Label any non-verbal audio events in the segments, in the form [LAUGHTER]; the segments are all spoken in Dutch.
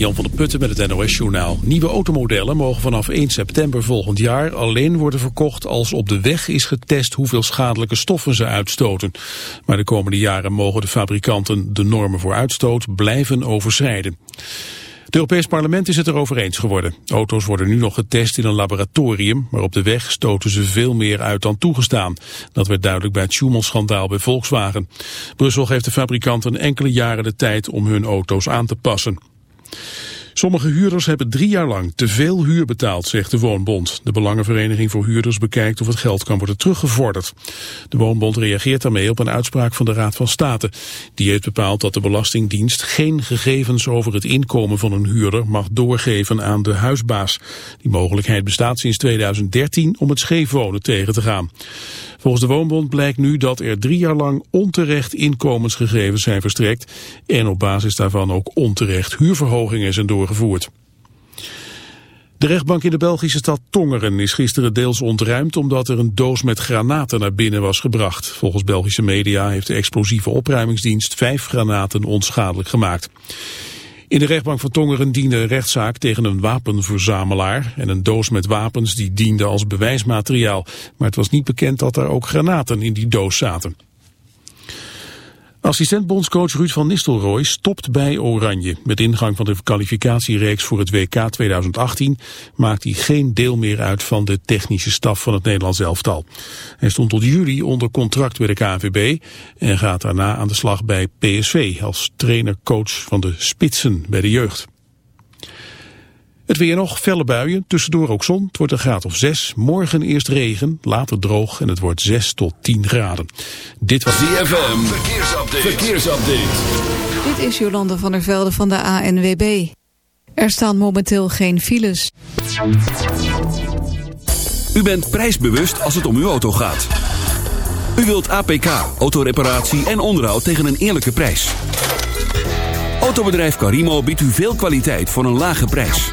Jan van der Putten met het NOS-journaal. Nieuwe automodellen mogen vanaf 1 september volgend jaar alleen worden verkocht als op de weg is getest hoeveel schadelijke stoffen ze uitstoten. Maar de komende jaren mogen de fabrikanten de normen voor uitstoot blijven overschrijden. Het Europees Parlement is het erover eens geworden. Auto's worden nu nog getest in een laboratorium, maar op de weg stoten ze veel meer uit dan toegestaan. Dat werd duidelijk bij het Schumann-schandaal bij Volkswagen. Brussel geeft de fabrikanten enkele jaren de tijd om hun auto's aan te passen. Sommige huurders hebben drie jaar lang te veel huur betaald, zegt de Woonbond. De Belangenvereniging voor Huurders bekijkt of het geld kan worden teruggevorderd. De Woonbond reageert daarmee op een uitspraak van de Raad van State. Die heeft bepaald dat de Belastingdienst geen gegevens over het inkomen van een huurder mag doorgeven aan de huisbaas. Die mogelijkheid bestaat sinds 2013 om het scheefwonen tegen te gaan. Volgens de Woonbond blijkt nu dat er drie jaar lang onterecht inkomensgegevens zijn verstrekt en op basis daarvan ook onterecht huurverhogingen zijn doorgevoerd. De rechtbank in de Belgische stad Tongeren is gisteren deels ontruimd omdat er een doos met granaten naar binnen was gebracht. Volgens Belgische media heeft de explosieve opruimingsdienst vijf granaten onschadelijk gemaakt. In de rechtbank van Tongeren diende een rechtszaak tegen een wapenverzamelaar en een doos met wapens die diende als bewijsmateriaal. Maar het was niet bekend dat er ook granaten in die doos zaten. Assistent-bondscoach Ruud van Nistelrooy stopt bij Oranje. Met ingang van de kwalificatiereeks voor het WK 2018 maakt hij geen deel meer uit van de technische staf van het Nederlands elftal. Hij stond tot juli onder contract bij de KNVB en gaat daarna aan de slag bij PSV als trainer-coach van de Spitsen bij de jeugd. Het weer nog, felle buien, tussendoor ook zon. Het wordt een graad of 6. Morgen eerst regen, later droog en het wordt 6 tot 10 graden. Dit was DFM. Verkeersupdate. Verkeersupdate. Dit is Jolanda van der Velde van de ANWB. Er staan momenteel geen files. U bent prijsbewust als het om uw auto gaat. U wilt APK, autoreparatie en onderhoud tegen een eerlijke prijs. Autobedrijf Carimo biedt u veel kwaliteit voor een lage prijs.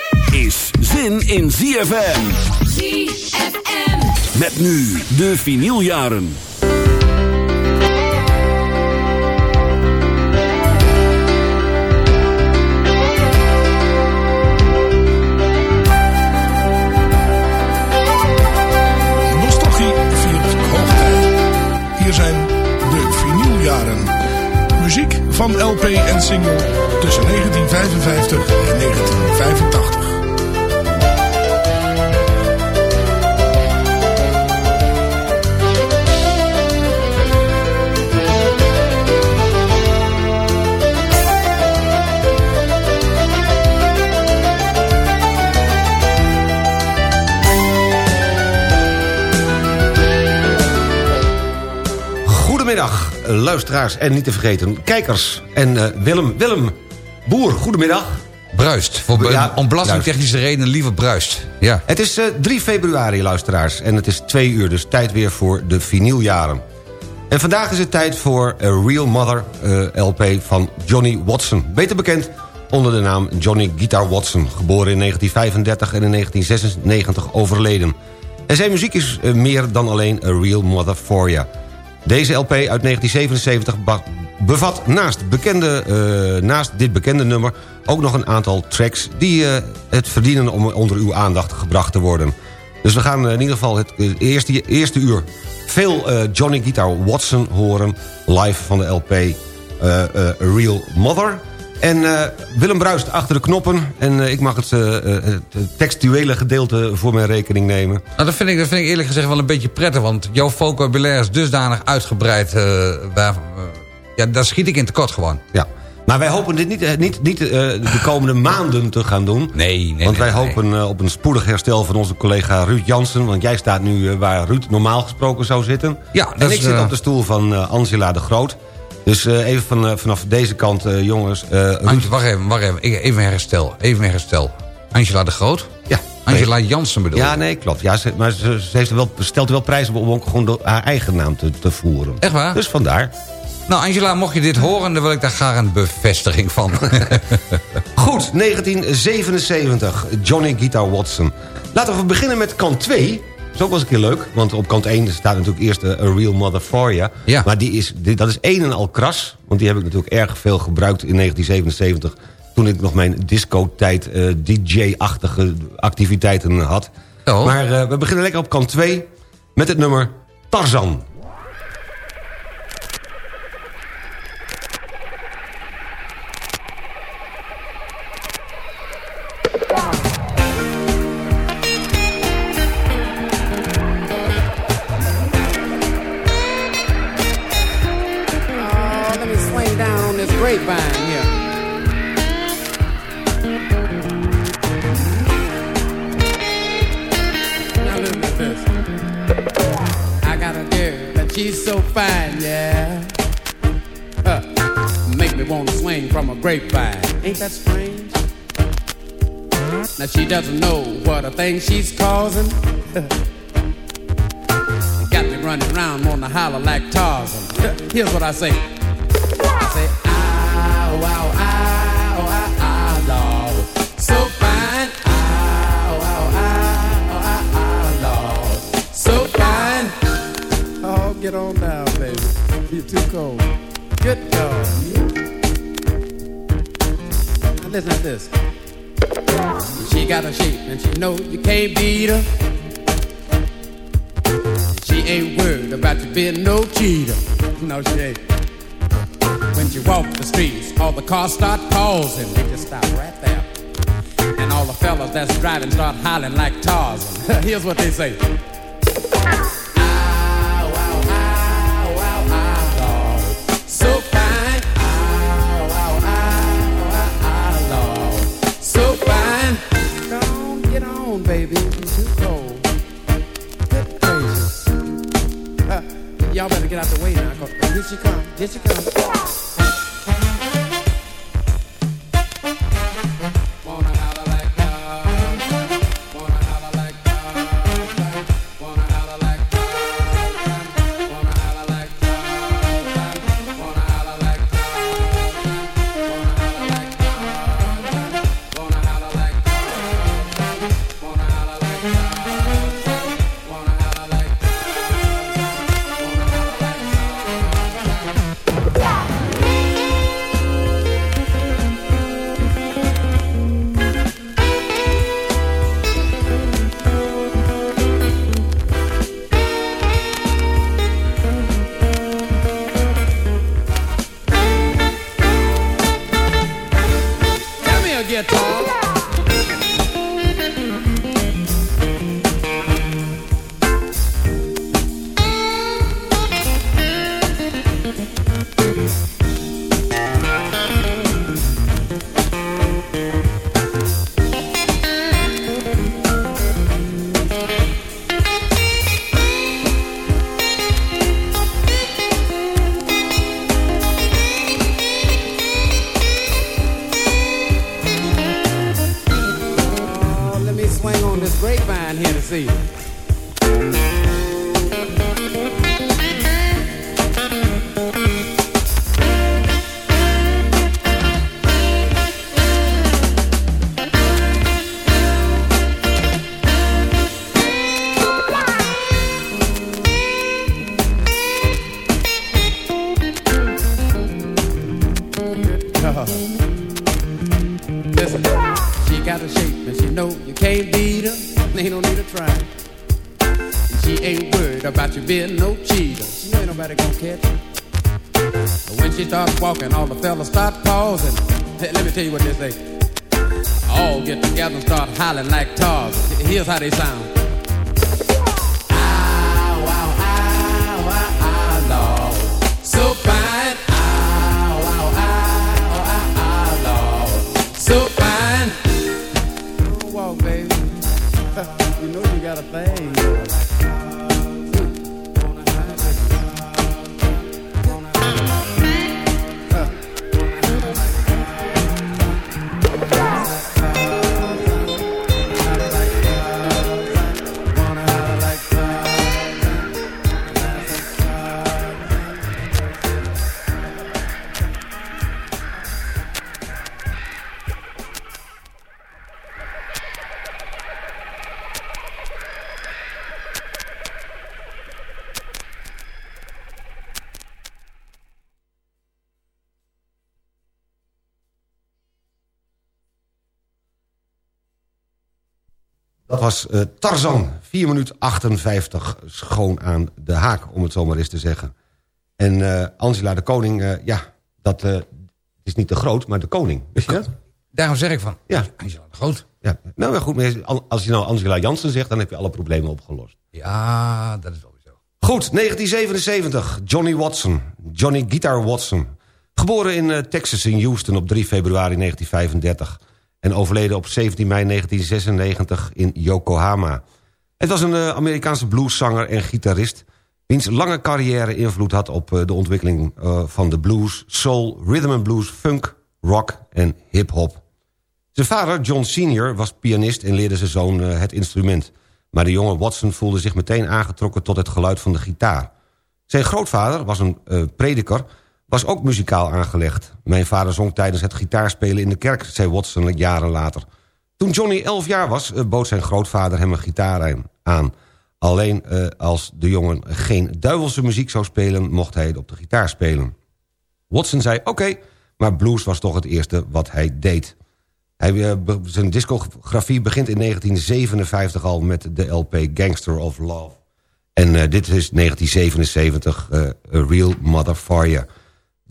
is zin in ZFM. ZFM. Met nu de vinyljaren. Nostalgie viert hoogtijd. Hier zijn de vinyljaren. Muziek van LP en single luisteraars en niet te vergeten, kijkers. En uh, Willem, Willem, Boer, goedemiddag. Bruist, voor, Ja, om belastingtechnische redenen liever bruist. Ja. Het is uh, 3 februari, luisteraars. En het is 2 uur, dus tijd weer voor de vinyljaren. En vandaag is het tijd voor A Real Mother uh, LP van Johnny Watson. Beter bekend onder de naam Johnny Guitar Watson. Geboren in 1935 en in 1996 overleden. En zijn muziek is uh, meer dan alleen A Real Mother for ya. Deze LP uit 1977 bevat naast, bekende, eh, naast dit bekende nummer... ook nog een aantal tracks die eh, het verdienen om onder uw aandacht gebracht te worden. Dus we gaan in ieder geval het eerste, eerste uur veel Johnny Guitar Watson horen... live van de LP Real Mother... En Willem Bruist achter de knoppen. En ik mag het, het, textuele gedeelte voor mijn rekening nemen. Nou, dat vind, ik, dat vind ik eerlijk gezegd wel een beetje prettig. Want jouw vocabulaire is dusdanig uitgebreid... waar, ja, daar schiet ik in tekort gewoon. Ja. Maar wij hopen dit niet, niet, niet de komende maanden te gaan doen. Nee, nee Want wij nee, hopen op een spoedig herstel van onze collega Ruud Jansen. Want jij staat nu waar Ruud normaal gesproken zou zitten. Ja, dat en is, ik zit op de stoel van Angela de Groot. Dus even van, vanaf deze kant, jongens. Ruud... Wacht even, wacht even. Even herstel. Even herstel. Angela de Groot? Ja. Angela Jansen bedoel Ja, nee, klopt. Ja, ze, maar ze, ze heeft wel, stelt er wel prijs op om ook gewoon haar eigen naam te, te voeren. Echt waar? Dus vandaar. Nou, Angela, mocht je dit horen, dan wil ik daar graag een bevestiging van. [LAUGHS] Goed, 1977. Johnny Guitar Watson. Laten we beginnen met kant 2. Is ook wel eens een keer leuk. Want op kant 1 staat natuurlijk eerst A Real Mother For You. Ja. Maar die is, die, dat is een en al kras. Want die heb ik natuurlijk erg veel gebruikt in 1977. Toen ik nog mijn disco-tijd uh, DJ-achtige activiteiten had. Oh. Maar uh, we beginnen lekker op kant 2 met het nummer Tarzan. Doesn't know what a thing she's causing. [LAUGHS] Got me running around on the holler like Tarzan. [LAUGHS] Here's what I say. I say, ow, ow, ow, ow, ow, Lord. So fine. Ow, ow, ow, ow, ow, Lord. So fine. Oh, get on down, baby. You're too cold. Good God. Now listen to this. She got a shape and she know you can't beat her. She ain't worried about you being no cheater. No, she ain't. When she walk the streets, all the cars start pausing. They just stop right there. And all the fellas that's driving start hollering like Tarzan. [LAUGHS] Here's what they say. Out the way now. 'cause Here she come. Here she come. body sound. Dat was eh, Tarzan, 4 minuut 58, schoon aan de haak, om het zo maar eens te zeggen. En eh, Angela de Koning, eh, ja, dat is niet de groot, maar de koning. Wist je dat? Daarom zeg ik van, Ja. Angela de Groot. Ja, nou ja, goed, als je nou Angela Jansen zegt, dan heb je alle problemen opgelost. Ja, dat is wel zo. Goed, 1977, Johnny Watson, Johnny Guitar Watson. Geboren in Texas in Houston op 3 februari 1935... en overleden op 17 mei 1996 in Yokohama. Het was een eh, Amerikaanse blueszanger en gitarist... wiens lange carrière invloed had op eh, de ontwikkeling eh, van de blues... soul, rhythm and blues, funk, rock en hip-hop. Zijn vader, John Sr., was pianist en leerde zijn zoon het instrument. Maar de jonge Watson voelde zich meteen aangetrokken tot het geluid van de gitaar. Zijn grootvader was een prediker, was ook muzikaal aangelegd. Mijn vader zong tijdens het gitaarspelen in de kerk, zei Watson jaren later. Toen Johnny 11 jaar was, eh, bood zijn grootvader hem een gitaar aan-. Alleen eh, als de jongen geen duivelse muziek zou spelen... mocht hij op de gitaar spelen. Watson zei oké, maar blues was toch het eerste wat hij deed. Hij, eh, zijn discografie begint in 1957 al met de LP Gangster of Love. En eh, dit is 1977, eh, A Real Mother You.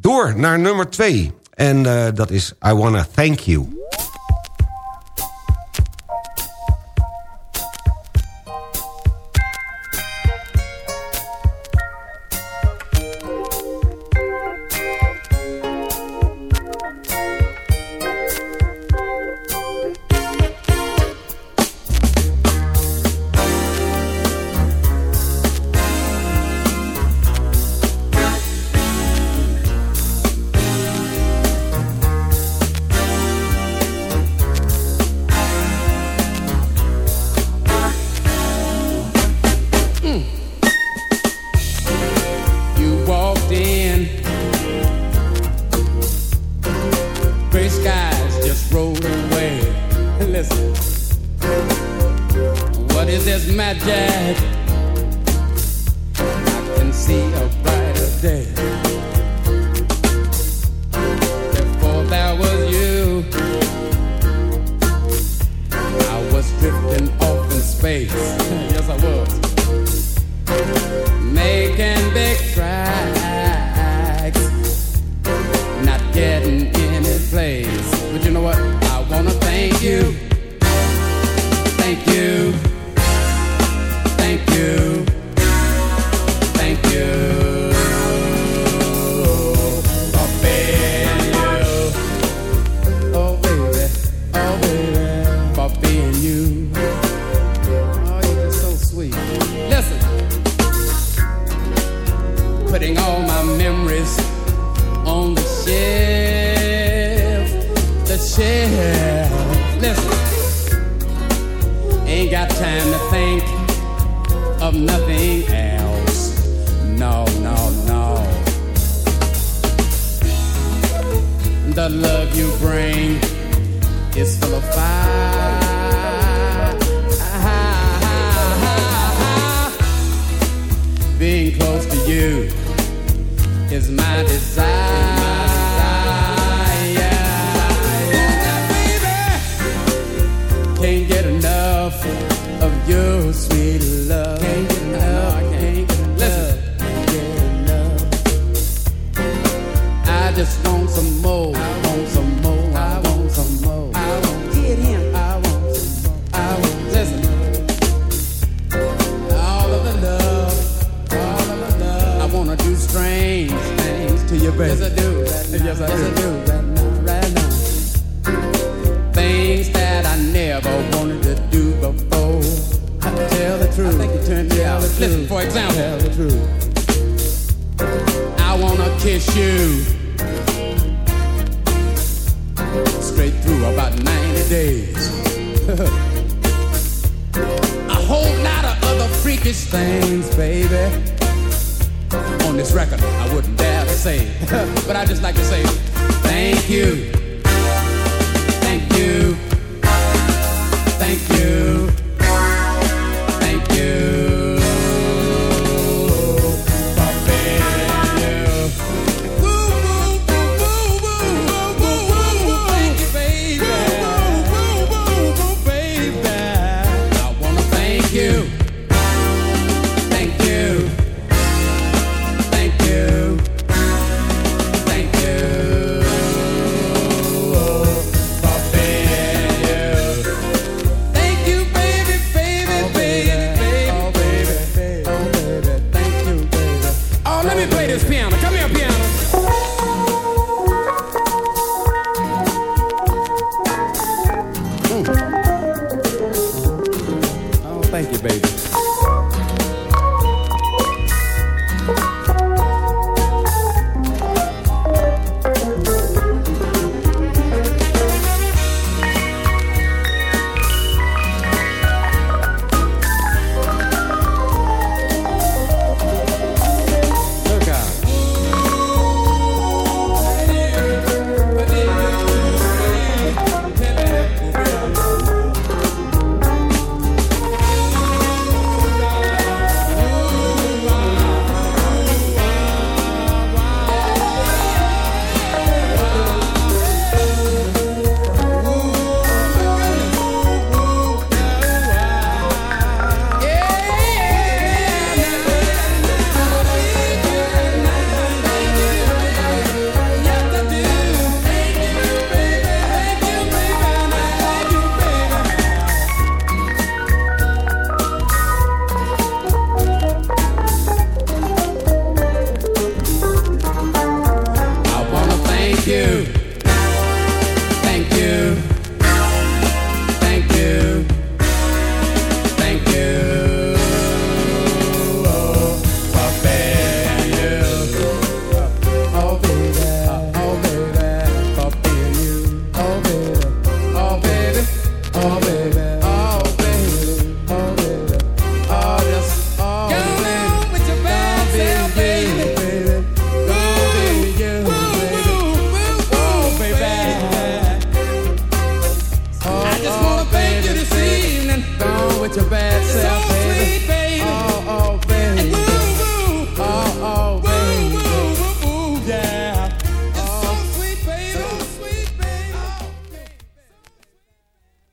Door naar nummer 2. En eh, dat is I Wanna Thank. You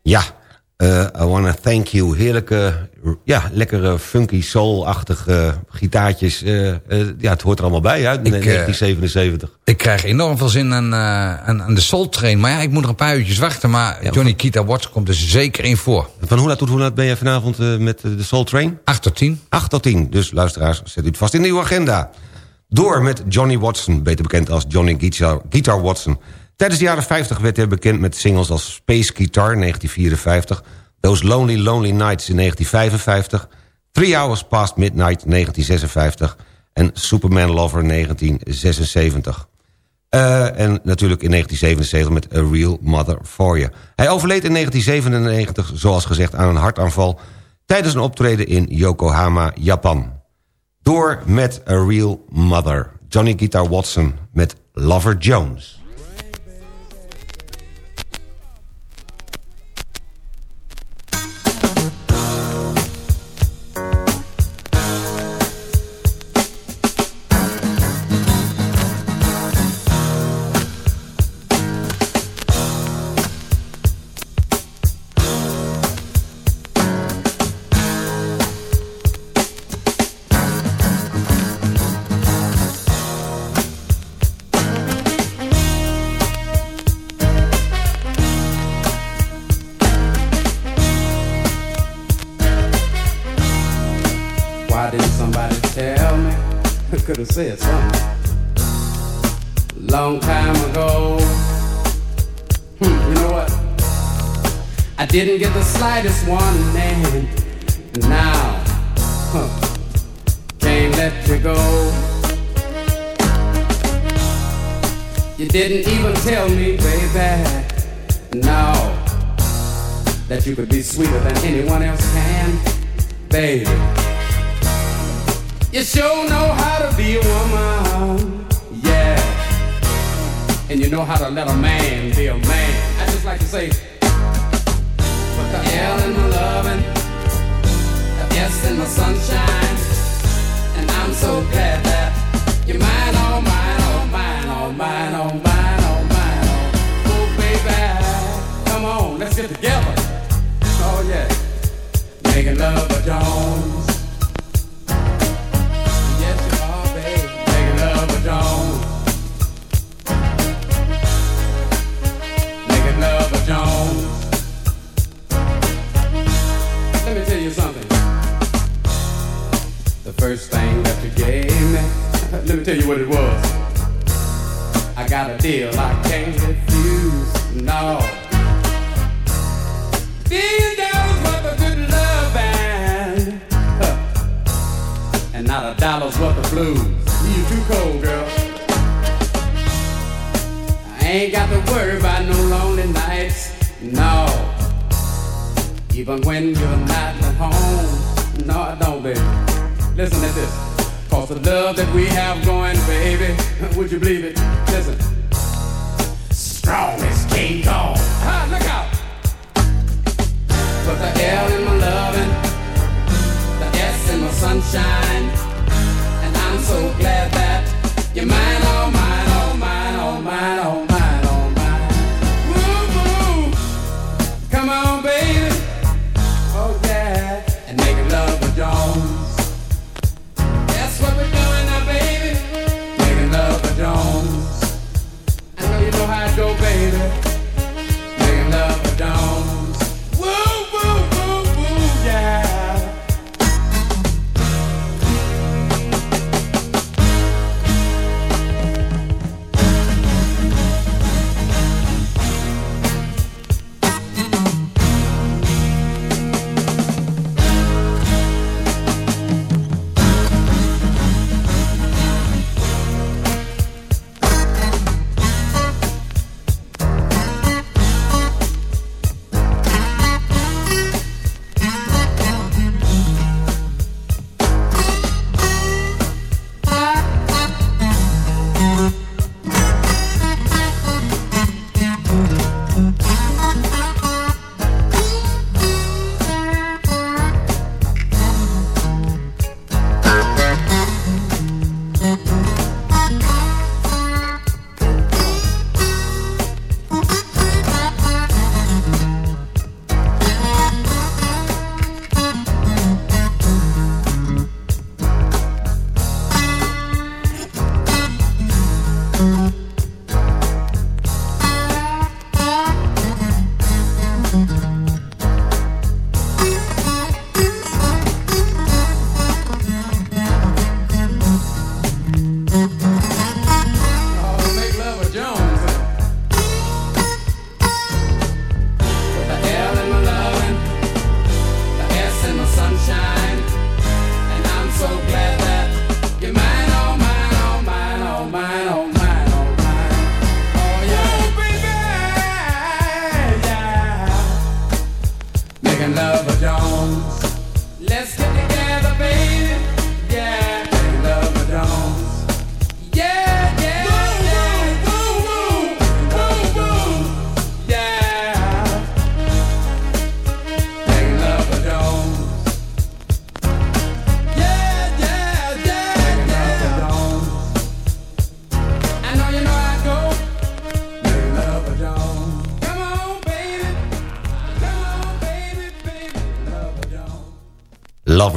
Ja, eh, I wanna thank you. Heerlijke, ja, lekkere funky soul-achtige gitaartjes. Eh, eh, ja, het hoort er allemaal bij uit in Ik, eh, 1977. Ik krijg enorm veel zin aan, aan, aan de Soul Train. Maar ja, ik moet nog een paar uurtjes wachten. Maar Johnny Kita Watts komt er zeker in voor. Van hoe laat tot hoe laat ben je vanavond met de Soul Train? 8 tot 10. 8 tot 10. Dus luisteraars, zet u het vast in uw agenda. Door met Johnny Watson, beter bekend als Johnny Guitar, Guitar Watson. Tijdens de jaren 50 werd hij bekend met singles als Space Guitar 1954... Those Lonely Lonely Nights in 1955... Three Hours Past Midnight 1956... en Superman Lover 1976. Eh, en natuurlijk in 1977 met A Real Mother For You. Hij overleed in 1997, zoals gezegd, aan een hartaanval... tijdens een optreden in Yokohama, Japan. Door met A Real Mother. Johnny Guitar Watson met Lover Jones. You go. You didn't even tell me, baby, No, that you could be sweeter than anyone else can, baby. You sure know how to be a woman, yeah. And you know how to let a man be a man. I just like to say, put the L in the loving, the S in my sunshine, I'm so glad that you're mine, oh mine, oh mine, oh mine, oh mine, oh mine, oh, oh baby, come on, let's get together. Oh yeah, making love a Jones. Me, let me tell you what it was. I got a deal I can't refuse. No. Billion dollars worth of good love and, huh, and not a dollar's worth of blues. You too cold, girl. I ain't got to worry about no lonely nights. No. Even when you're not at home. No, I don't, baby. Listen to this. Cause the love that we have going, baby, [LAUGHS] would you believe it? Listen. Strong as King Kong. Ah, look out. Put the L in my loving, the S in my sunshine, and I'm so glad that you're mine,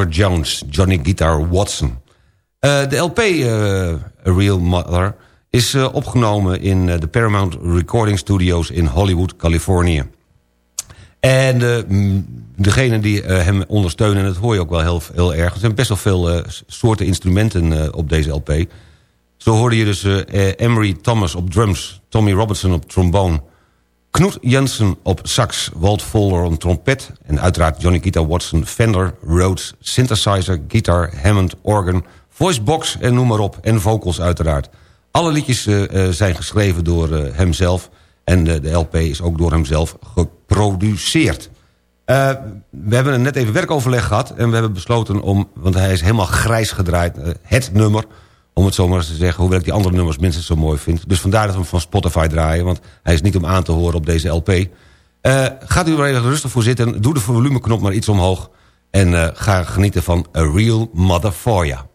Jones, Johnny Guitar Watson. Eh, de LP eh, A Real Mother is eh, opgenomen in eh, de Paramount Recording Studios in Hollywood, Californië. En eh, degene die eh, hem ondersteunen, en dat hoor je ook wel heel, heel erg... er zijn best wel veel eh, soorten instrumenten eh, op deze LP. Zo hoorde je dus eh, eh, Emery Thomas op drums... Tommy Robertson op trombone... Knut Jensen op sax, Walt Fuller op trompet... en uiteraard Johnny Guitar Watson, Fender, Rhodes, synthesizer, guitar, Hammond, organ... voicebox en noem maar op, en vocals uiteraard. Alle liedjes eh, eh, zijn geschreven door eh, hemzelf... En de, LP is ook door hemzelf geproduceerd. We hebben net even werkoverleg gehad en we hebben besloten om... want hij is helemaal grijs gedraaid, het nummer... om het zo maar eens te zeggen, hoewel ik die andere nummers minstens zo mooi vind. Dus vandaar dat we hem van Spotify draaien... want hij is niet om aan te horen op deze LP. Uh, gaat u er even rustig voor zitten, doe de volumeknop maar iets omhoog... en ga genieten van A Real Mother For.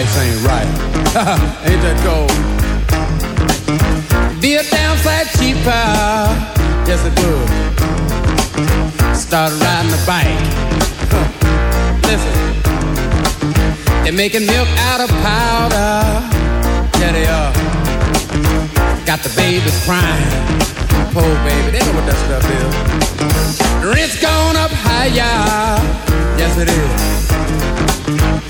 Price ain't right. [LAUGHS] ain't that gold? Be a damn cheaper, yes it would. Start riding a bike. Listen, they're making milk out of powder. Yeah, they are. Got the babies crying. Poor baby, they know what that stuff is. Rent's gone up higher. Yes, it is.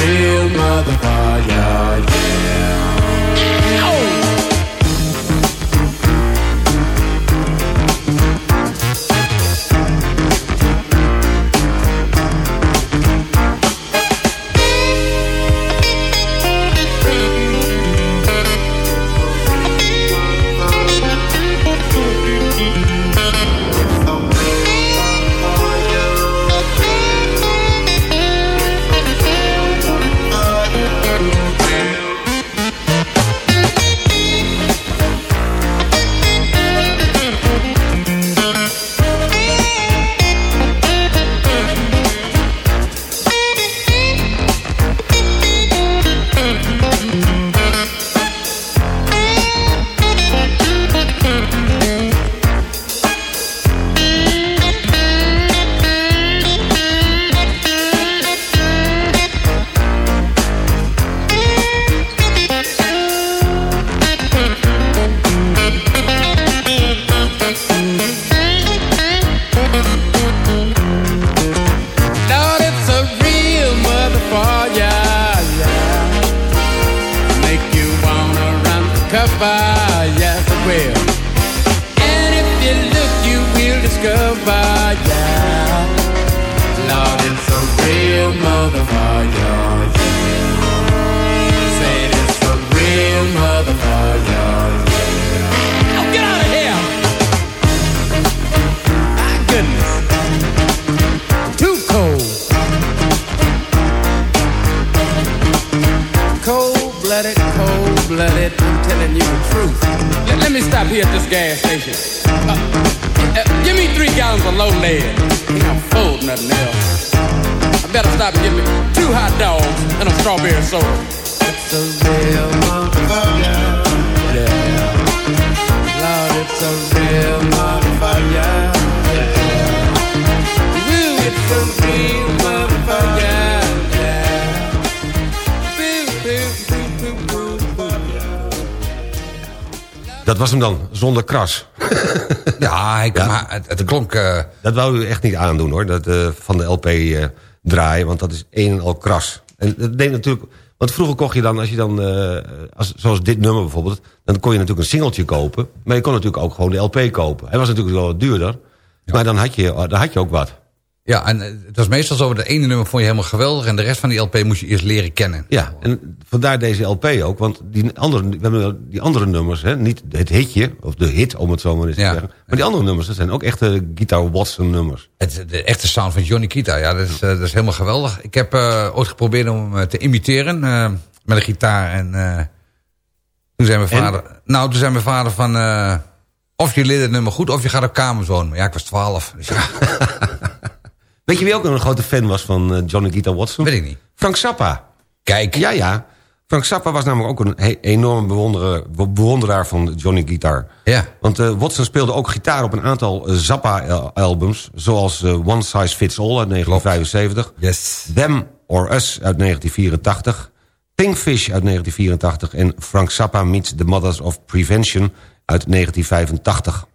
feel by the fire, yeah. discover, yes I will. And if you look, you will discover, yeah. Lord, it's a real motherfucker, yeah. Said it's a real motherfucker, get out of here! My goodness. Too cold. Cold-blooded, cold-blooded me stop here at this gas station. Uh, uh, give me three gallons of low lead. I'm full, nothing else. I better stop and get me two hot dogs and a strawberry soda. It's a real motherfucker. Dat was hem dan, zonder kras. [LAUGHS] Ja, hij, maar het, het klonk... eh, Dat wou u echt niet aandoen hoor, dat, eh, van de LP eh, draaien, want dat is een en al kras. En dat deed natuurlijk, want vroeger kocht je dan, als je dan, als, zoals dit nummer bijvoorbeeld, dan kon je natuurlijk een singeltje kopen, maar je kon natuurlijk ook gewoon de LP kopen. Hij was natuurlijk wel wat duurder, maar dan had, je, dan had je ook wat. Ja, en eh, het was meestal zo, de ene nummer vond je helemaal geweldig... en de rest van die LP moest je eerst leren kennen. Ja, en vandaar deze LP ook, want die andere, we hebben die andere nummers, hè, niet het hitje, of de hit om het zo maar eens te zeggen, maar die andere nummers, dat zijn ook echte Guitar Watson nummers. Het, de echte sound van Johnny Kita, ja, dat is, eh, dat is helemaal geweldig. Ik heb eh, ooit geprobeerd om hem te imiteren met een gitaar. En toen zei mijn En? vader... Nou, toen zei mijn vader van... of je leert het nummer goed, of je gaat op kamers wonen. Maar ja, ik was twaalf. Dus ja, [LAUGHS] Weet je wie ook een grote fan was van eh, Johnny Guitar Watson? weet ik niet. Frank Zappa. Kijk. Ja, ja. Frank Zappa was namelijk ook een enorme bewonderaar, be- bewonderaar van Johnny Guitar. Ja. Want eh, Watson speelde ook gitaar op een aantal eh, Zappa-albums... zoals One Size Fits All uit 1975... Yes. Them or Us uit 1984... Pinkfish uit 1984... en Frank Zappa meets the Mothers of Prevention uit 1985.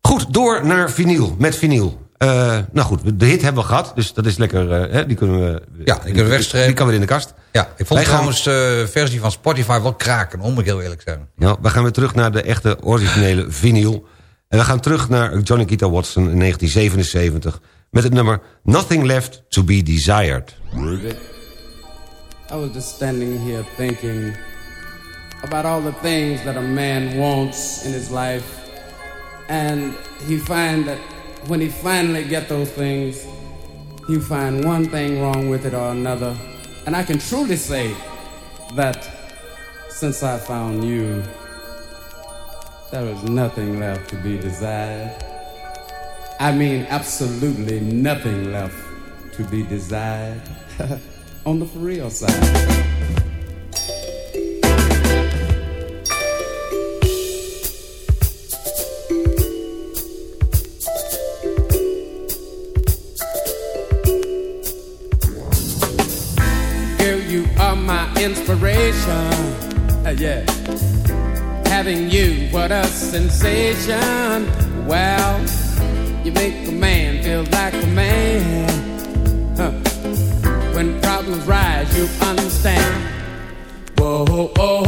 Goed, door naar vinyl, met vinyl. Eh, nou goed, de hit hebben we gehad, dus dat is lekker... eh, hè, die kunnen we, Ja, die kunnen we wegstrepen. Die kan weer in de kast. Ja, ik vond Wij gaan- trouwens de versie van Spotify wel kraken, om ik heel eerlijk zeggen. Nou, we gaan weer terug naar de echte originele [LAUGHS] vinyl. En we gaan terug naar Johnny Guitar Watson in 1977... met het nummer Nothing Left to be Desired. I was just standing here thinking about all the things that a man wants in his life. And he find that when he finally get those things, he find one thing wrong with it or another. And I can truly say that since I found you, there is nothing left to be desired. I mean, absolutely nothing left to be desired. [LAUGHS] On the for real side. Inspiration. Uh, yeah. Having you, what a sensation. Well, you make a man feel like a man. Huh. When problems rise, you understand. Whoa, oh,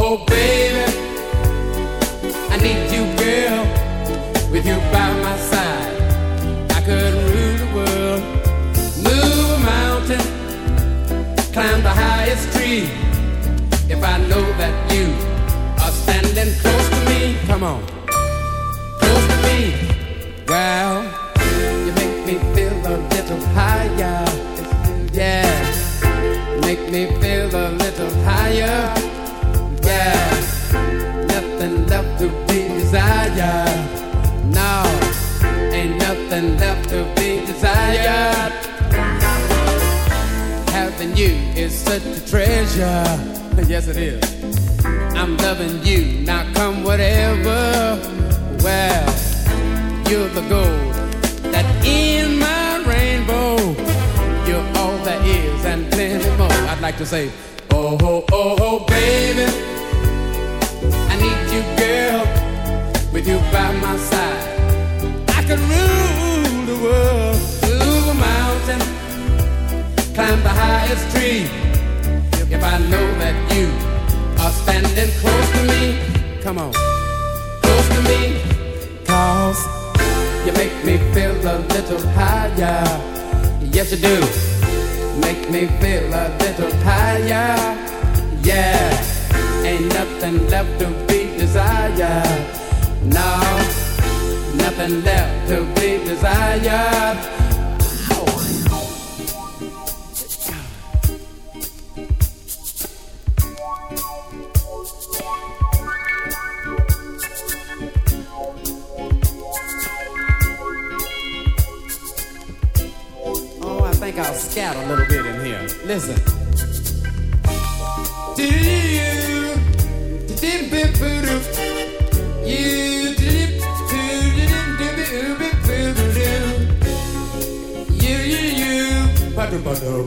desired. No, ain't nothing left to be desired. Having you is such a treasure. [LAUGHS] Yes, it is. I'm loving you. Now come whatever. Well, you're the gold that in my rainbow. You're all there is and plenty more. I'd like to say, oh, oh, oh, oh, baby. With you by my side. I could rule the world, move a mountain, climb the highest tree. If I know that you are standing close to me, come on, close to me, cause you make me feel a little higher. Yes, you do. Make me feel a little higher. Yeah, ain't nothing left to be desired. No, nothing left to be desired. Oh, I think I'll scat a little bit in here. Listen. Do-do-do, do-do-do-do-do. Oh,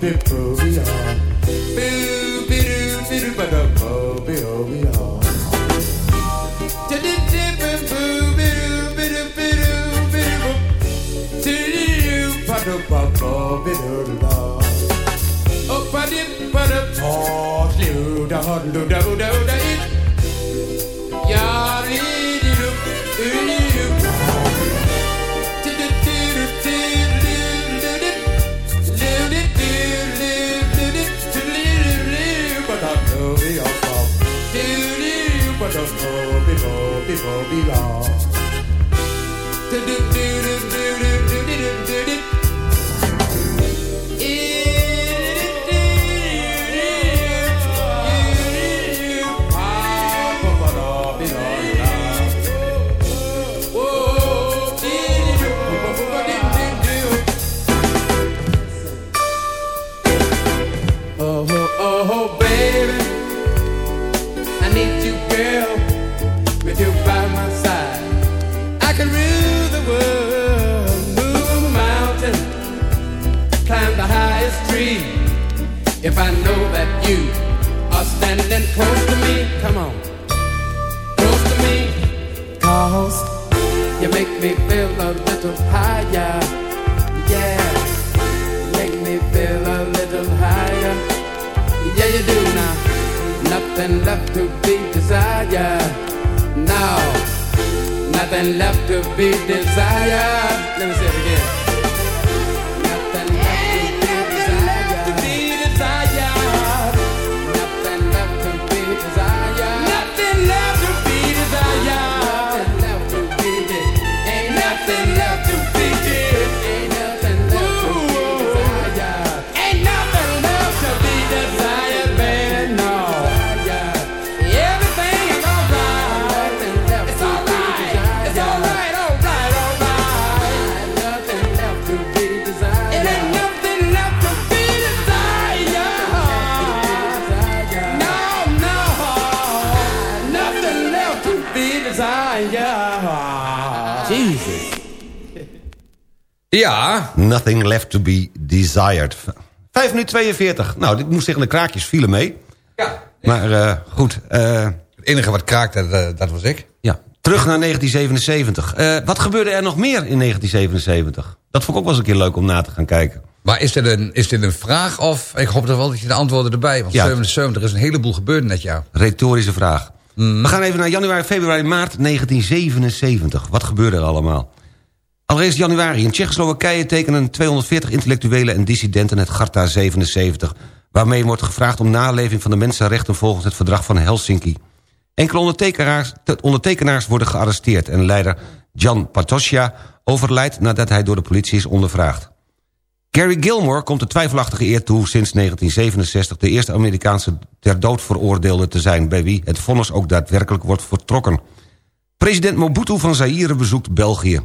people belong. Do, do, do, If I know that you are standing close to me, come on, close to me, cause you make me feel a little higher, yeah. Make me feel a little higher. Yeah, you do now. Nothing left to be desired. No, nothing left to be desired. Let me say it again. Ja. Nothing left to be desired. 5 minuten 42. Nou, dit moest tegen de kraakjes vielen mee. Ja. Maar eh, goed. eh, Het enige wat kraakte, dat, dat was ik. ja, terug naar 1977. Eh, wat gebeurde er nog meer in 1977? Dat vond ik ook wel eens een keer leuk om na te gaan kijken. Maar is dit een, is dit een vraag of... Ik hoop toch wel dat je de antwoorden erbij... Want Ja. 77, er is een heleboel gebeurd dat jaar. Retorische vraag. We gaan even naar januari, februari, maart 1977. Wat gebeurde er allemaal? Allereerst januari. In Tsjechoslowakije tekenen 240 intellectuelen en dissidenten het Charta 77... waarmee wordt gevraagd om naleving van de mensenrechten volgens het verdrag van Helsinki. Enkele ondertekenaars, te- ondertekenaars worden gearresteerd... en leider Jan Patosja overlijdt nadat hij door de politie is ondervraagd. Gary Gilmore komt de twijfelachtige eer toe sinds 1967... de eerste Amerikaanse ter dood veroordeelde te zijn... bij wie het vonnis ook daadwerkelijk wordt vertrokken. President Mobutu van Zaire bezoekt België.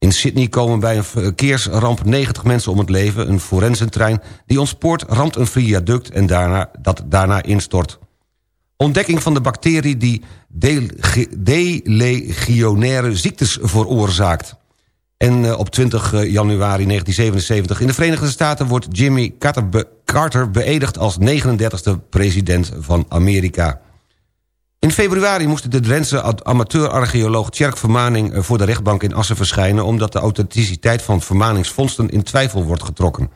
In Sydney komen bij een verkeersramp 90 mensen om het leven. Een forensentrein die ontspoort ramt een viaduct en daarna, dat daarna instort. Ontdekking van de bacterie die delegionaire ziektes veroorzaakt. En eh, op 20 januari 1977 in de Verenigde Staten... wordt Jimmy Carter, Carter beëdigd als 39e president van Amerika. In februari moest de Drentse amateur-archeoloog Tjerk Vermaning... eh, voor de rechtbank in Assen verschijnen... omdat de authenticiteit van Vermaningsvondsten in twijfel wordt getrokken.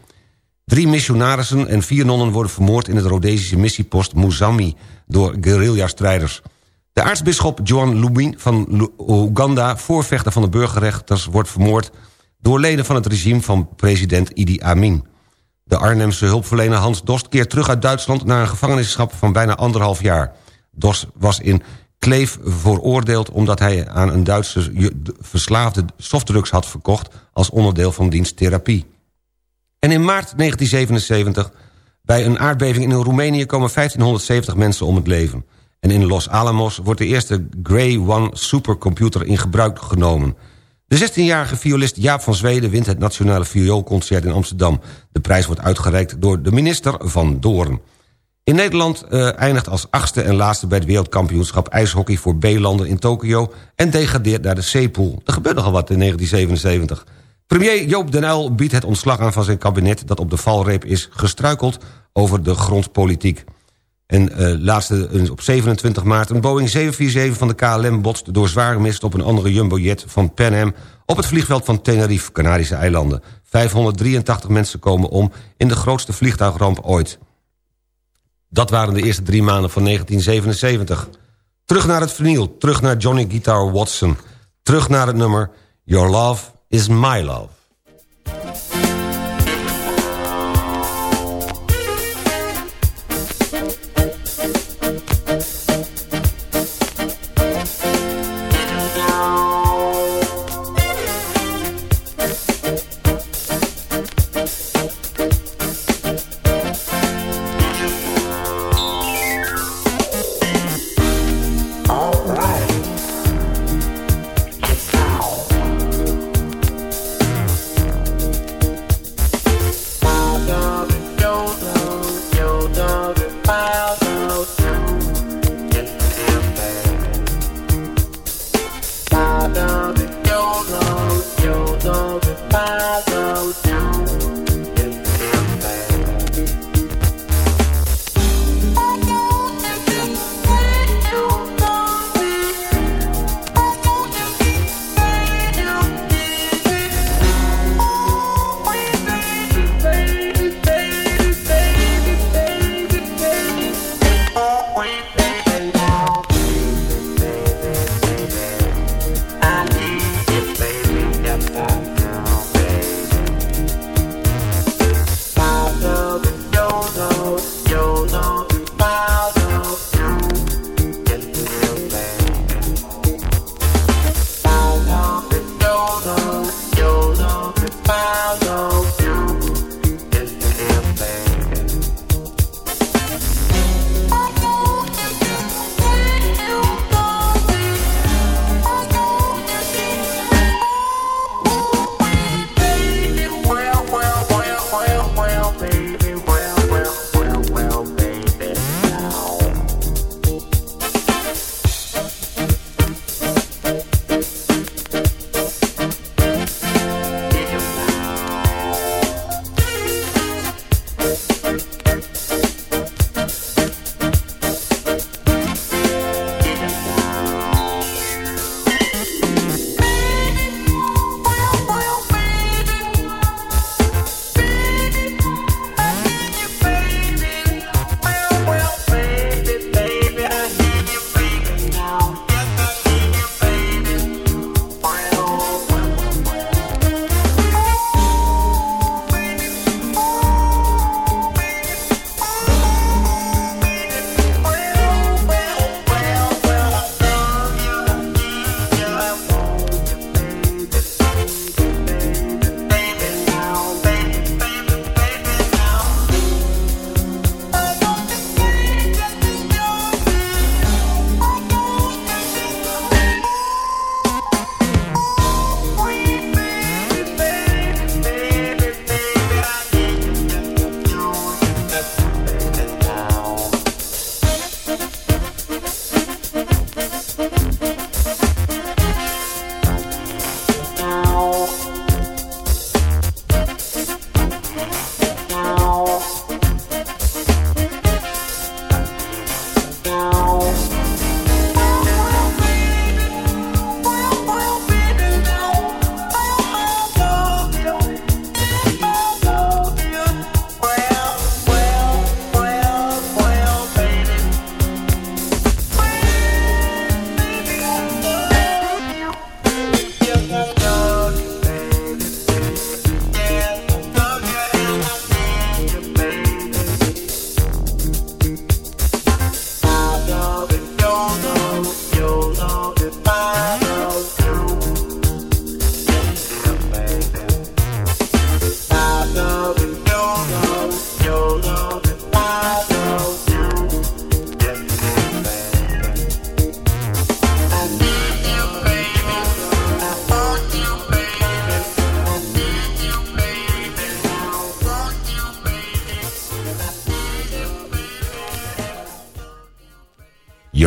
Drie missionarissen en vier nonnen worden vermoord... in het Rhodesische missiepost Muzambi door guerrilla-strijders. De aartsbisschop John Lubin van Oeganda... voorvechter van de burgerrechters, wordt vermoord... door leden van het regime van president Idi Amin. De Arnhemse hulpverlener Hans Dost keert terug uit Duitsland... naar een gevangenisschap van bijna anderhalf jaar. Dost was in Kleef veroordeeld omdat hij aan een Duitse verslaafde softdrugs had verkocht... als onderdeel van diensttherapie. En in maart 1977, bij een aardbeving in Roemenië... komen 1570 mensen om het leven. En in Los Alamos wordt de eerste Grey One supercomputer in gebruik genomen. De 16-jarige violist Jaap van Zweden wint het Nationale Vioolconcert in Amsterdam. De prijs wordt uitgereikt door de minister Van Doorn. In Nederland uh, eindigt als achtste en laatste bij het wereldkampioenschap ijshockey voor B-landen in Tokio en degradeert naar de C-pool. Er gebeurt nogal wat in 1977. Premier Joop den Uyl biedt het ontslag aan van zijn kabinet dat op de valreep is gestruikeld over de grondpolitiek. En uh, laatste, uh, op 27 maart een Boeing 747 van de KLM botst door zware mist op een andere jumbojet van Pan Am op het vliegveld van Tenerife, Canarische eilanden. 583 mensen komen om in de grootste vliegtuigramp ooit. Dat waren de eerste drie maanden van 1977. Terug naar het verniel, terug naar Johnny Guitar Watson. Terug naar het nummer Your Love is My Love.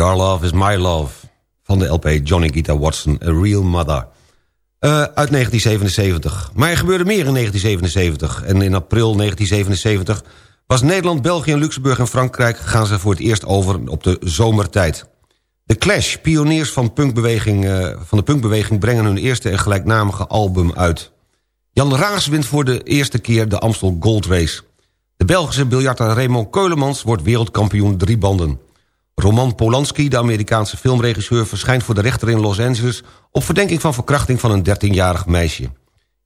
Your Love is My Love van de LP Johnny Guitar Watson, A Real Mother. Uh, uit 1977. Maar er gebeurde meer in 1977. En in april 1977 was Nederland, België, Luxemburg en Frankrijk... gaan ze voor het eerst over op de zomertijd. De Clash, pioniers van, punkbeweging, uh, van de punkbeweging... brengen hun eerste en gelijknamige album uit. Jan Raas wint voor de eerste keer de Amstel Gold Race. De Belgische biljarter Raymond Keulemans wordt wereldkampioen drie banden. Roman Polanski, de Amerikaanse filmregisseur... verschijnt voor de rechter in Los Angeles... op verdenking van verkrachting van een 13-jarig meisje.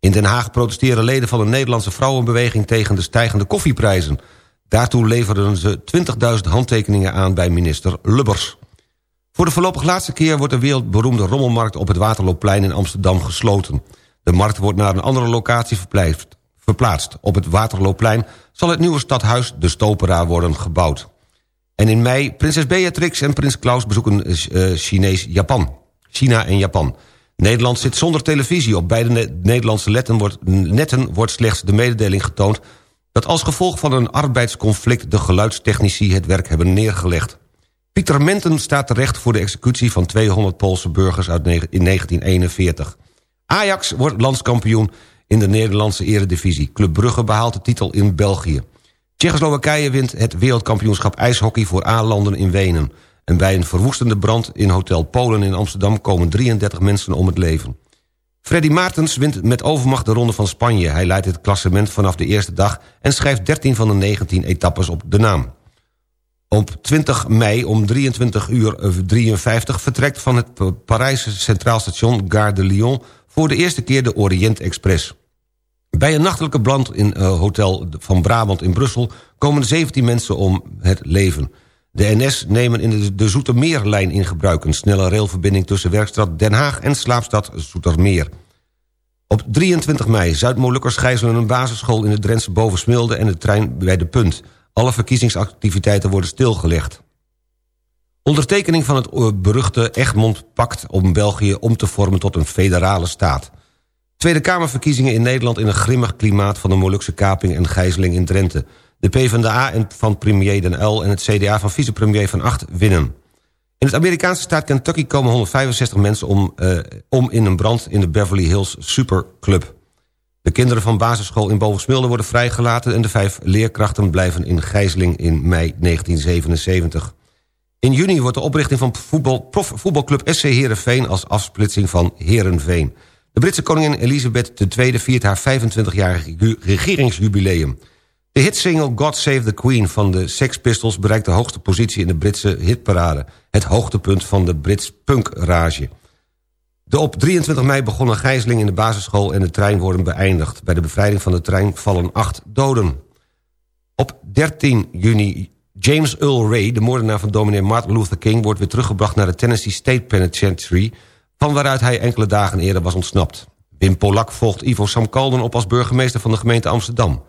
In Den Haag protesteren leden van de Nederlandse vrouwenbeweging... tegen de stijgende koffieprijzen. Daartoe leverden ze 20.000 handtekeningen aan bij minister Lubbers. Voor de voorlopig laatste keer wordt de wereldberoemde rommelmarkt... op het Waterloopplein in Amsterdam gesloten. De markt wordt naar een andere locatie verplaatst. Op het Waterloopplein zal het nieuwe stadhuis De Stopera worden gebouwd. En in mei prinses Beatrix en prins Klaus bezoeken uh, Chinees Japan. China en Japan. Nederland zit zonder televisie. Op beide Nederlandse wordt, netten wordt slechts de mededeling getoond... dat als gevolg van een arbeidsconflict de geluidstechnici het werk hebben neergelegd. Pieter Menten staat terecht voor de executie van 200 Poolse burgers uit in 1941. Ajax wordt landskampioen in de Nederlandse eredivisie. Club Brugge behaalt de titel in België. Tsjechoslowakije wint het wereldkampioenschap ijshockey voor A-landen in Wenen. En bij een verwoestende brand in Hotel Polen in Amsterdam... komen 33 mensen om het leven. Freddy Maartens wint met overmacht de Ronde van Spanje. Hij leidt het klassement vanaf de eerste dag... en schrijft 13 van de 19 etappes op de naam. Op 20 mei om 23 uur 53 vertrekt van het Parijse Centraal Station Gare de Lyon... voor de eerste keer de Orient Express. Bij een nachtelijke brand in uh, Hotel van Brabant in Brussel... komen 17 mensen om het leven. De NS nemen in de, de Zoetermeerlijn in gebruik... een snelle railverbinding tussen Werkstad Den Haag en slaapstad Zoetermeer. Op 23 mei Zuid-Molukkers gijzelen een basisschool in de Drentse Bovensmilde... en de trein bij de Punt. Alle verkiezingsactiviteiten worden stilgelegd. Ondertekening van het eh, beruchte Egmond-pact om België om te vormen tot een federale staat... Tweede Kamerverkiezingen in Nederland in een grimmig klimaat... van de Molukse kaping en gijzeling in Drenthe. De PvdA van premier Den Uyl en het CDA van vicepremier Van Acht winnen. In het Amerikaanse staat Kentucky komen 165 mensen om, uh, om in een brand... in de Beverly Hills Superclub. De kinderen van basisschool in Bovensmilde worden vrijgelaten... en de vijf leerkrachten blijven in gijzeling in mei 1977. In juni wordt de oprichting van voetbal, profvoetbalclub SC Heerenveen... als afsplitsing van Heerenveen... De Britse koningin Elizabeth II viert haar 25-jarig regeringsjubileum. De hitsingle God Save the Queen van de Sex Pistols... bereikt de hoogste positie in de Britse hitparade. Het hoogtepunt van de Brits punkrage. De op 23 mei begonnen gijzeling in de basisschool... en de trein worden beëindigd. Bij de bevrijding van de trein vallen acht doden. Op 13 juni James Earl Ray, de moordenaar van dominee Martin Luther King... wordt weer teruggebracht naar de Tennessee State Penitentiary van waaruit hij enkele dagen eerder was ontsnapt. Wim Polak volgt Ivo Samkalden op als burgemeester van de gemeente Amsterdam.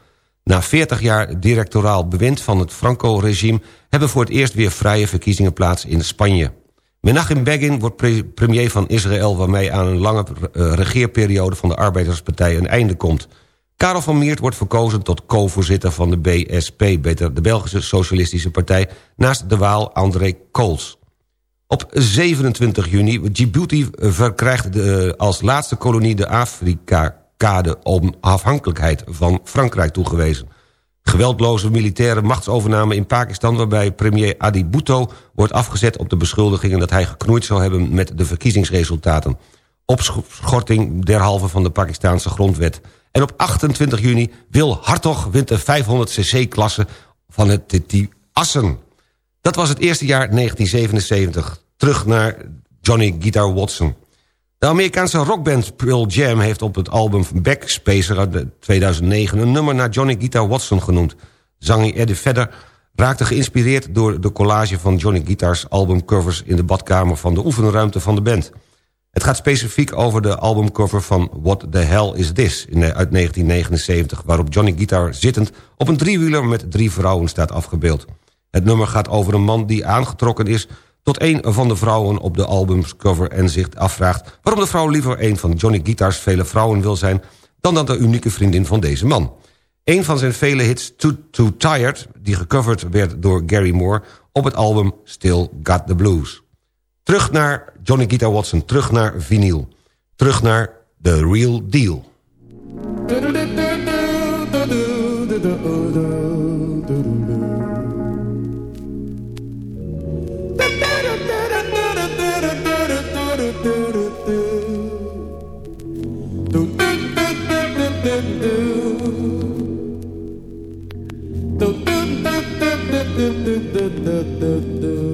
Na 40 jaar directoraal bewind van het Franco-regime... hebben voor het eerst weer vrije verkiezingen plaats in Spanje. Menachem Begin wordt premier van Israël... waarmee aan een lange eh, regeerperiode van de Arbeiderspartij een einde komt. Karel van Miert wordt verkozen tot co-voorzitter van de BSP... beter de Belgische Socialistische Partij... naast de Waal André Kools. Op 27 juni, Djibouti verkrijgt de, als laatste kolonie de Afrika-kade... om afhankelijkheid van Frankrijk toegewezen. Geweldloze militaire machtsovername in Pakistan... waarbij premier Adi Bhutto wordt afgezet op de beschuldigingen... dat hij geknoeid zou hebben met de verkiezingsresultaten. Opschorting derhalve van de Pakistanse grondwet. En op 28 juni wil Hartog wint de 500cc-klasse van het TT Assen. Dat was het eerste jaar 1977 terug naar Johnny Guitar Watson. De Amerikaanse rockband Pearl Jam heeft op het album Backspacer uit 2009... een nummer naar Johnny Guitar Watson genoemd. Zanger Eddie Vedder raakte geïnspireerd door de collage van Johnny Guitars albumcovers... in de badkamer van de oefenruimte van de band. Het gaat specifiek over de albumcover van What the Hell Is This uit 1979... waarop Johnny Guitar zittend op een driewieler met drie vrouwen staat afgebeeld. Het nummer gaat over een man die aangetrokken is tot een van de vrouwen op de albumcover en zich afvraagt... waarom de vrouw liever een van Johnny Guitars vele vrouwen wil zijn... dan dat de unieke vriendin van deze man. Een van zijn vele hits, Too, Too Tired, die gecoverd werd door Gary Moore... op het album Still Got The Blues. Terug naar Johnny Guitar Watson, terug naar vinyl. Terug naar The Real Deal. do do do do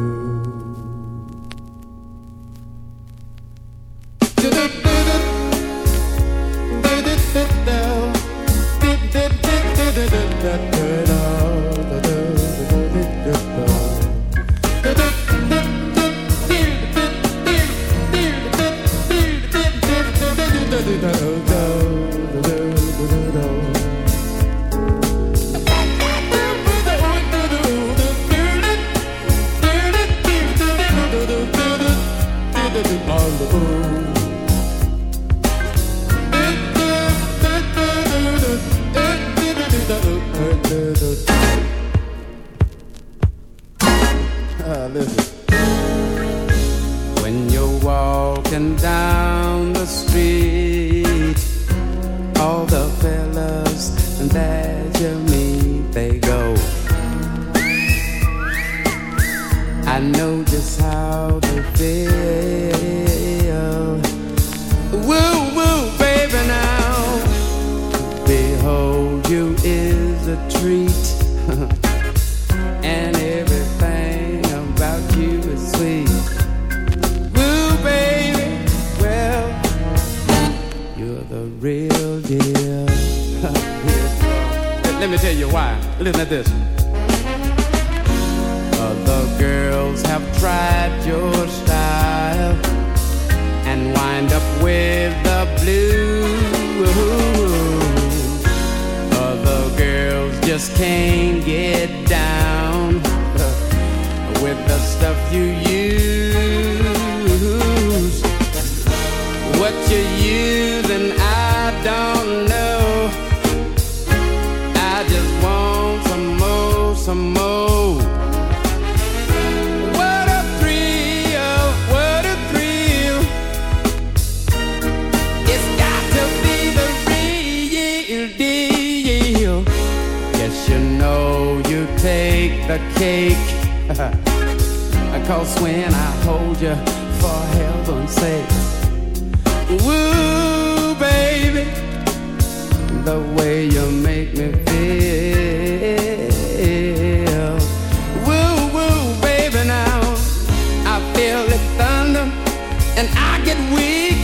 get weak.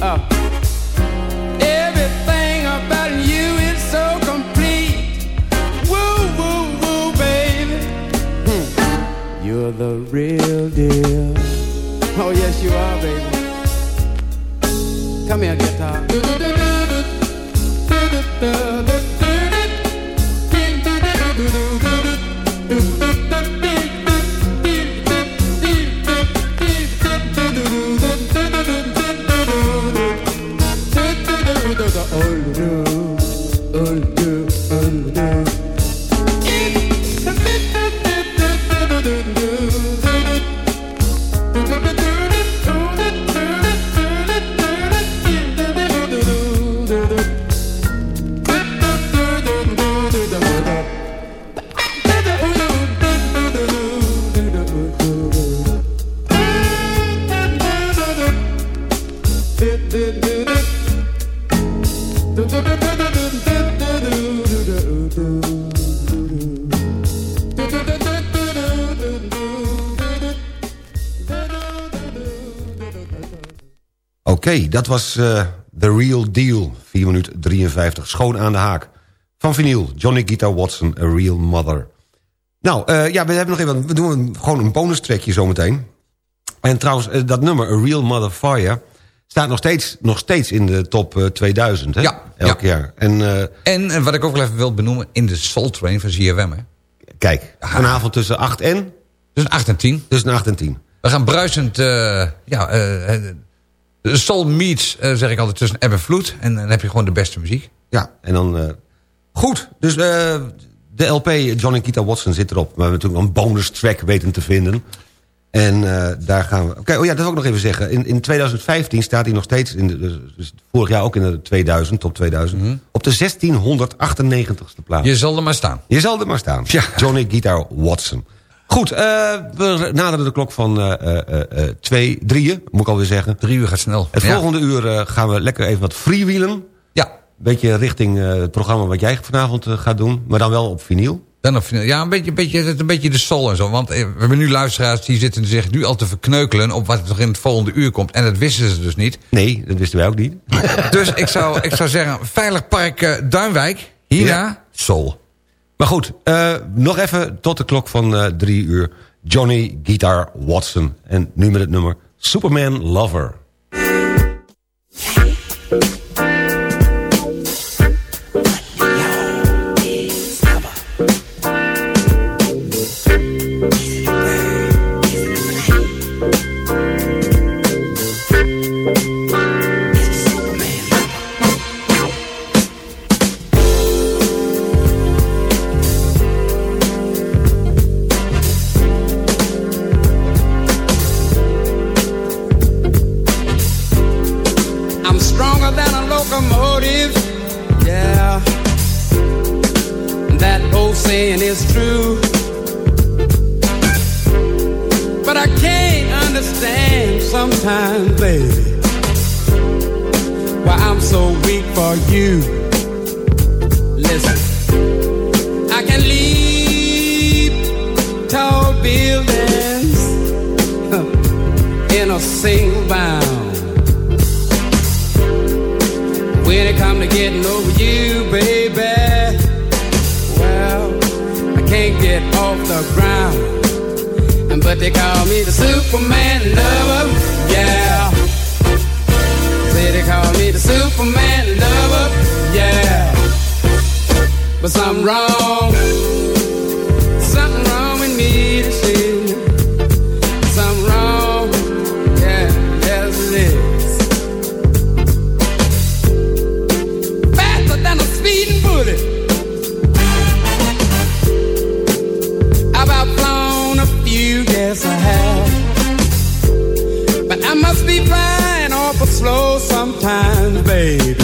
Uh, everything about you is so complete. Woo, woo, woo, baby. Hmm. You're the real deal. Oh, yes, you are, baby. Come here, guitar. Dat was eh, The Real Deal. 4 minuut 53. Schoon aan de haak. Van vinyl. Johnny Guitar Watson, A Real Mother. Nou, eh, ja, we, hebben nog even, we doen gewoon een bonus trackje zometeen. En trouwens, eh, dat nummer, A Real Mother Fire... staat nog steeds, nog steeds in de top 2000, hè? Ja. Elk jaar. En, en wat ik ook wel even wil benoemen... in de Soul Train van ZFM, hè? Kijk, ah. vanavond tussen 8 en... dus 8 en 10. Tussen 8 en 10. We gaan bruisend ja, uh, Soul meets, eh, zeg ik altijd, tussen eb en vloed. En dan heb je gewoon de beste muziek. Ja, en dan... eh, goed, dus eh, de LP Johnny Kita Watson zit erop. Maar we hebben natuurlijk een bonus track weten te vinden. En eh, daar gaan we... Oké, oh ja, dat wil ik nog even zeggen. In, in 2015 staat hij nog steeds... In de, dus- dus vorig jaar ook in de 2000, top 2000... op de 1698ste plaats. Je zal er maar staan. Je zal er maar staan. Ja. Johnny Guitar Watson. Goed, eh, we naderen de klok van eh, eh, twee, drieën, moet ik alweer zeggen. Drie uur gaat snel. Het Ja. volgende uur gaan we lekker even wat freewheelen. Ja. Beetje richting het programma wat jij vanavond gaat doen. Maar dan wel op vinyl. Dan op, ja, een beetje, een beetje, een beetje de soul en zo. Want we hebben nu luisteraars die zitten zich nu al te verkneukelen... op wat er in het volgende uur komt. En dat wisten ze dus niet. Nee, dat wisten wij ook niet. [LAUGHS] Dus ik zou, ik zou zeggen, Veilig Park Duinwijk. Hierna, Ja. soul. Maar goed, eh, nog even tot de klok van eh, drie uur. Johnny Guitar Watson. En nu met het nummer Superman Lover. Bound. When it come to getting over you, baby, well, I can't get off the ground. But they call me the Superman lover, yeah. Say they call me the Superman lover, yeah. But something wrong, I must be flying awful slow sometimes, baby.